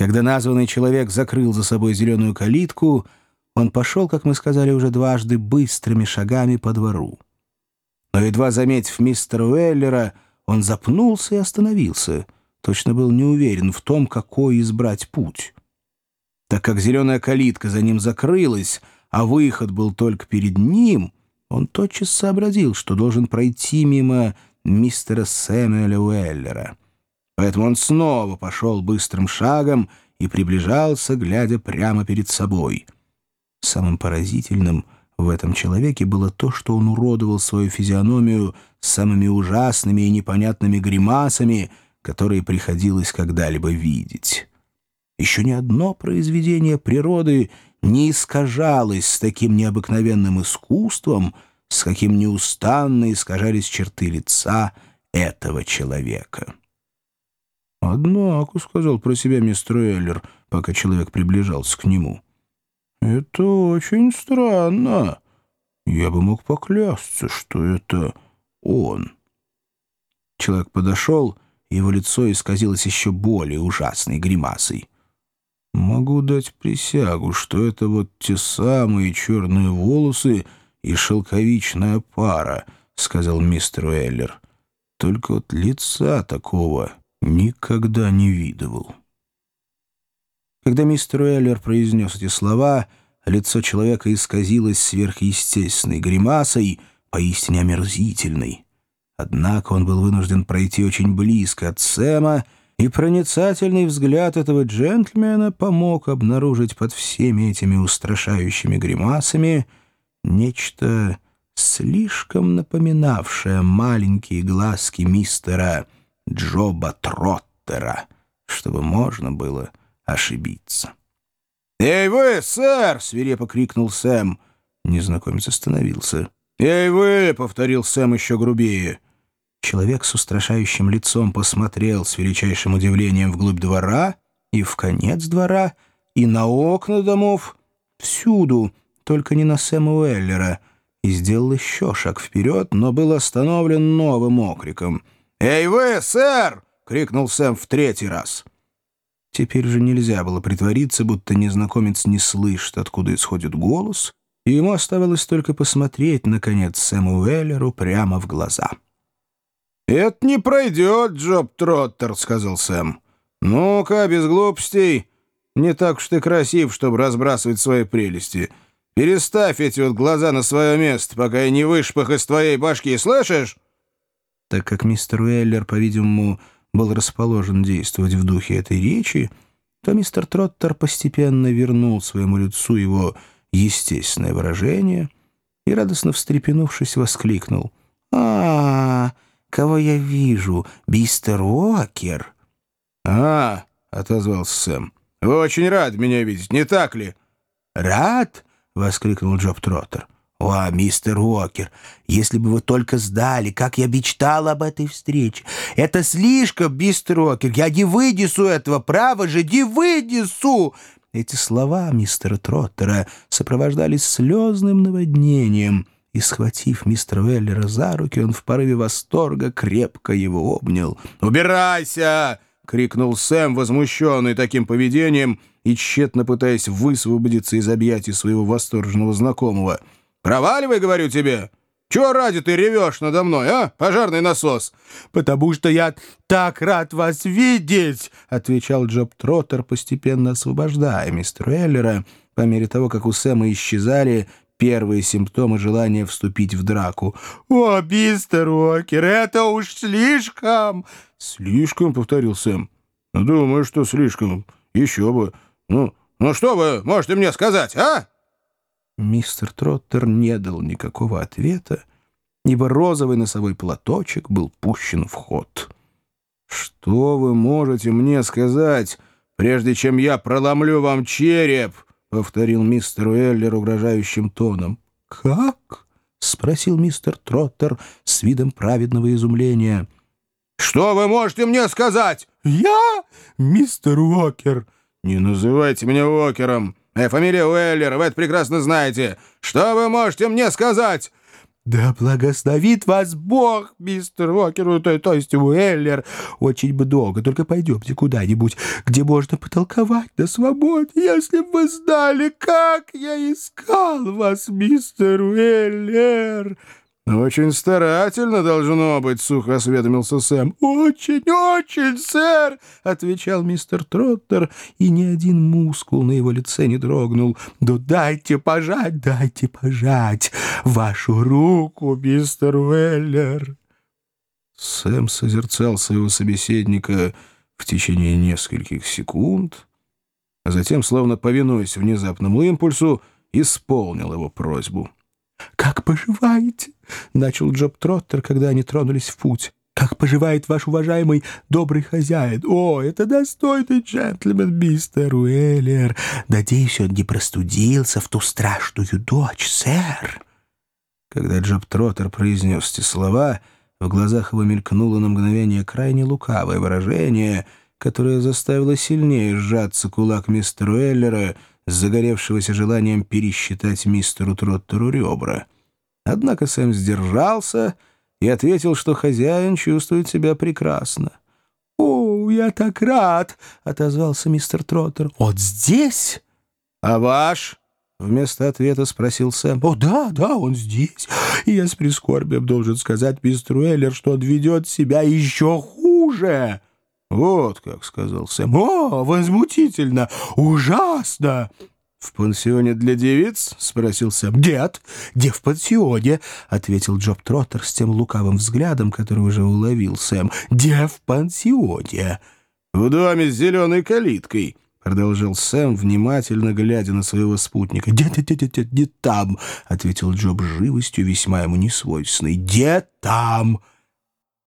Когда названный человек закрыл за собой зеленую калитку, он пошел, как мы сказали уже дважды, быстрыми шагами по двору. Но едва заметив мистера Уэллера, он запнулся и остановился. Точно был не уверен в том, какой избрать путь. Так как зеленая калитка за ним закрылась, а выход был только перед ним, он тотчас сообразил, что должен пройти мимо мистера Сэмюэля Уэллера. Поэтому он снова пошел быстрым шагом и приближался, глядя прямо перед собой. Самым поразительным в этом человеке было то, что он уродовал свою физиономию самыми ужасными и непонятными гримасами, которые приходилось когда-либо видеть. Еще ни одно произведение природы не искажалось с таким необыкновенным искусством, с каким неустанно искажались черты лица этого человека. «Однако», — сказал про себя мистер Эллер, пока человек приближался к нему, — «это очень странно. Я бы мог поклясться, что это он». Человек подошел, его лицо исказилось еще более ужасной гримасой. Могу дать присягу, что это вот те самые черные волосы и шелковичная пара, — сказал мистер Уэллер. Только вот лица такого никогда не видывал. Когда мистер Уэллер произнес эти слова, лицо человека исказилось сверхъестественной гримасой, поистине омерзительной. Однако он был вынужден пройти очень близко от Сэма, и проницательный взгляд этого джентльмена помог обнаружить под всеми этими устрашающими гримасами нечто слишком напоминавшее маленькие глазки мистера Джоба Троттера, чтобы можно было ошибиться. «Эй вы, сэр!» — свирепо крикнул Сэм. Незнакомец остановился. «Эй вы!» — повторил Сэм еще грубее. Человек с устрашающим лицом посмотрел с величайшим удивлением вглубь двора и в конец двора, и на окна домов, всюду, только не на Сэма Уэллера, и сделал еще шаг вперед, но был остановлен новым окриком. «Эй вы, сэр!» — крикнул Сэм в третий раз. Теперь же нельзя было притвориться, будто незнакомец не слышит, откуда исходит голос, и ему оставалось только посмотреть, наконец, Сэму Уэллеру прямо в глаза. «Это не пройдет, Джоб Троттер», — сказал Сэм. «Ну-ка, без глупостей. Не так уж ты красив, чтобы разбрасывать свои прелести. Переставь эти вот глаза на свое место, пока я не вышпах из твоей башки, слышишь?» Так как мистер Уэллер, по-видимому, был расположен действовать в духе этой речи, то мистер Троттер постепенно вернул своему лицу его естественное выражение и, радостно встрепенувшись, воскликнул. «А-а-а!» кого я вижу? Бистер Уокер?» «А, — отозвался Сэм, — вы очень рад меня видеть, не так ли?» «Рад?» — воскликнул Джоб Троттер. «О, мистер Уокер, если бы вы только знали, как я мечтал об этой встрече! Это слишком, мистер Уокер, я не вынесу этого, право же, не вынесу!» Эти слова мистера Троттера сопровождались слезным наводнением — и, схватив мистера Веллера за руки, он в порыве восторга крепко его обнял. «Убирайся!» — крикнул Сэм, возмущенный таким поведением и тщетно пытаясь высвободиться из объятий своего восторженного знакомого. «Проваливай, говорю тебе!» Чего ради ты ревешь надо мной, а, пожарный насос?» «Потому что я так рад вас видеть!» — отвечал Джоб Троттер, постепенно освобождая мистера Эллера, по мере того, как у Сэма исчезали первые симптомы желания вступить в драку. «О, мистер Уокер, это уж слишком!» «Слишком?» — повторил Сэм. «Думаю, что слишком. Еще бы. Ну, ну что вы можете мне сказать, а?» Мистер Троттер не дал никакого ответа, ибо розовый носовой платочек был пущен в ход. «Что вы можете мне сказать, прежде чем я проломлю вам череп?» — повторил мистер Уэллер угрожающим тоном. «Как?» — спросил мистер Троттер с видом праведного изумления. «Что вы можете мне сказать?» «Я? Мистер Уокер?» «Не называйте меня Уокером. Моя фамилия Уэллер, вы это прекрасно знаете. Что вы можете мне сказать?» «Да благословит вас Бог, мистер Уокер, то, то есть Уэллер. Очень бы долго, только пойдемте куда-нибудь, где можно потолковать на свободе. Если бы вы знали, как я искал вас, мистер Уэллер!» «Очень старательно должно быть», — сухо осведомился Сэм. «Очень, очень, сэр!» — отвечал мистер Троттер, и ни один мускул на его лице не дрогнул. «Да дайте пожать, дайте пожать вашу руку, мистер Уэллер!» Сэм созерцал своего собеседника в течение нескольких секунд, а затем, словно повинуясь внезапному импульсу, исполнил его просьбу. «Как поживаете?» — начал Джоб Троттер, когда они тронулись в путь. «Как поживает ваш уважаемый добрый хозяин? О, это достойный джентльмен, мистер Уэллер. Надеюсь, он не простудился в ту страшную дочь, сэр». Когда Джоб Троттер произнес эти слова, в глазах его мелькнуло на мгновение крайне лукавое выражение, которое заставило сильнее сжаться кулак мистера Уэллера — загоревшегося желанием пересчитать мистеру Троттеру ребра. Однако Сэм сдержался и ответил, что хозяин чувствует себя прекрасно. «О, я так рад!» — отозвался мистер Троттер. «Вот здесь?» «А ваш?» — вместо ответа спросил Сэм. «О, да, да, он здесь. И я с прискорбием должен сказать мистеру Эллер, что он ведет себя еще хуже». «Вот как», — сказал Сэм. «О, возмутительно! Ужасно!» «В пансионе для девиц?» — спросил Сэм. «Нет, где в пансионе?» — ответил Джоб Троттер с тем лукавым взглядом, который уже уловил Сэм. «Где в пансионе?» «В доме с зеленой калиткой», — продолжил Сэм, внимательно глядя на своего спутника. «Где, где, где, где, где там?» — ответил Джоб живостью, весьма ему несвойственной. «Где там?»